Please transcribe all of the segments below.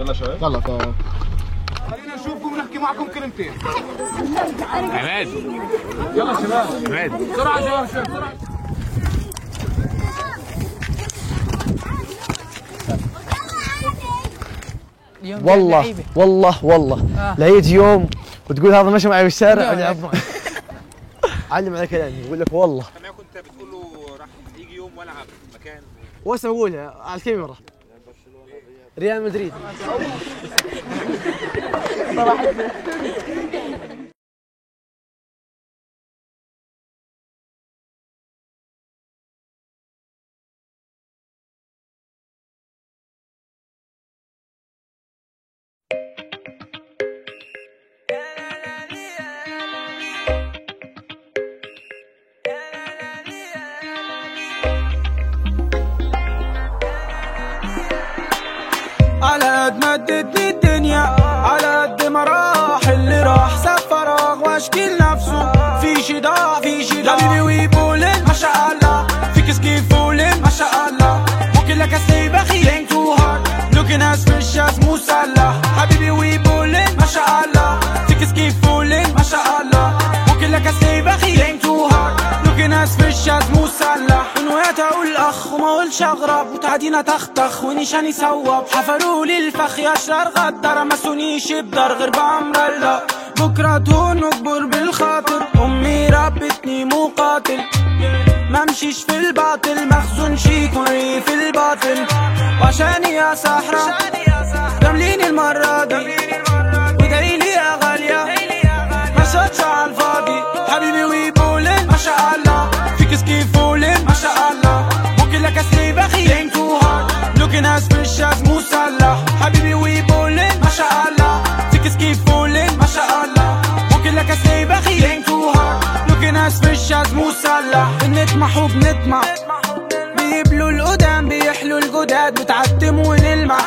يلا شباب. يلا طب خلينا نشوفكم ونحكي معكم كلمتين. عماد. يلا شباب. عماد. بسرعة شباب شوي بسرعة والله. والله والله. آه. يوم وتقول هذا مشى معي بالشارع معه. علم على كلامي يقول لك والله. أنا كنت بتقول له راح يجي يوم وألعب مكان. واسا بقولها على الكاميرا. ريال مدريد. قد ما ادتني الدنيا على قد ما راح اللي راح ساب فراغ واشكي لنفسه في شي ضاع في شي ضاع حبيبي ويبولن ما شاء الله. فيك سكيف فولن ما شاء الله. ممكن لك اسي بخي think too hard. Looking as fresh as مسلح حبيبي ويبولن ما شاء الله. فيك سكيف فولن ما شاء الله. ممكن لك اسي بخي think too hard. Looking as fresh as مسلح من وقت أقول أخ وما أقولش أغرب وتعدينا تختخ ونيشاني صوب حفروا لي الفخ يا اشرار غدر ما سونيش بدار غير بأمر الله. بكرة تهون اكبر بالخاطر أمي ربتني مقاتل. ما مشيش في الباطل مخزون شيك وري في الباطل. وعشاني يا صحراء رمليني المرة دي. Fresh as مسلح بنطمح وبنطمع. بيبلوا القدام بيحلوا الجداد بتعتم ونلمع.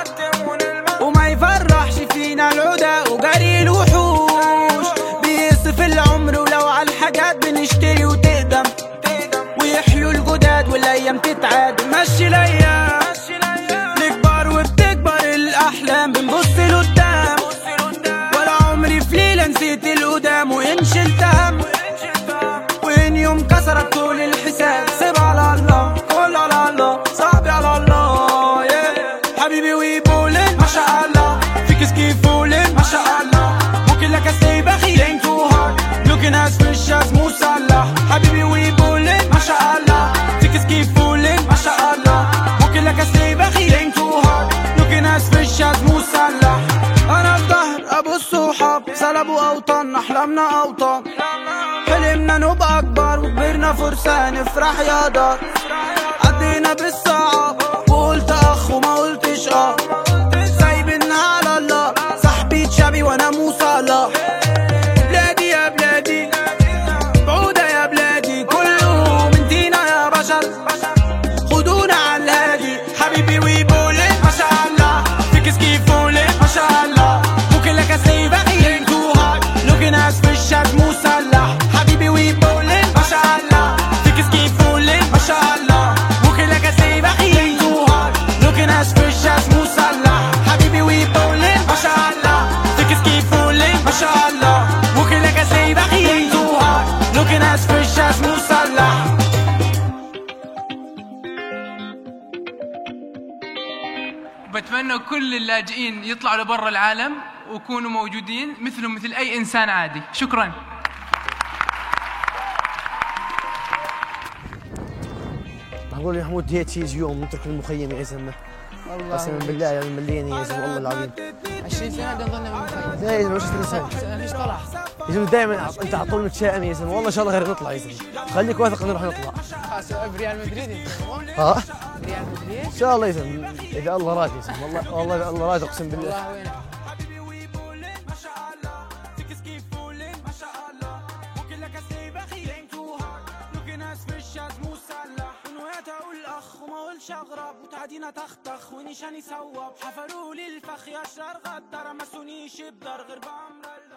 وما يفرحش فينا العدا. وجري الوحوش. بيصف العمر ولو على الحاجات بنشتري وتقدم. ويحلوا الجداد والأيام تتعاد. مشي الأيام. نكبر وبتكبر الأحلام. بنبص لقدام. ولا عمري في ليلة نسيت القدام. وإن شلت يوم كسرت طول الحساب. سيب على الله كل على الله صعب على الله yeah. حبيبي ويبولن ما شاء الله. فيك سكيف فولن ما شاء الله. ممكن لك اسي بخي think too hard looking as fresh as مسلح حبيبي ويبولن ما شاء الله. فيك سكيف فولن ما شاء الله. ممكن لك اسي بخي think too hard looking as fresh as أنا ابو الصحاب سلبوا اوطان أحلامنا اوطان حلمنا نبقى أكبر وكبرنا فرسان نفرح يا دار. عدينا بالصعب بتمنى كل اللاجئين يطلعوا لبرا العالم ويكونوا موجودين مثلهم مثل أي إنسان عادي. شكرا. معقول يا محمود هيك يجي يوم نترك المخيم يا زلمه والله قسما بالله يا ملياني يا زلمة والله العظيم. 20 سنة بدنا نضلنا بالمخيم. لا يا زلمه فيش طلع؟ يا زلمة دائما أنت على طول متشائم يا زلمة. والله إن شاء الله غير نطلع يا زلمة. خليك واثق إنه راح نطلع. خلاص بريال مدريد ها؟ إن شاء الله زلمه إذا الله زلمه والله والله إذا الله راد أقسم بالله. الله اغرب وتعدينا تختخ ونيشاني صوب حفروا لي الفخ يا اشرار غدر ما سونيش بدار غير بامر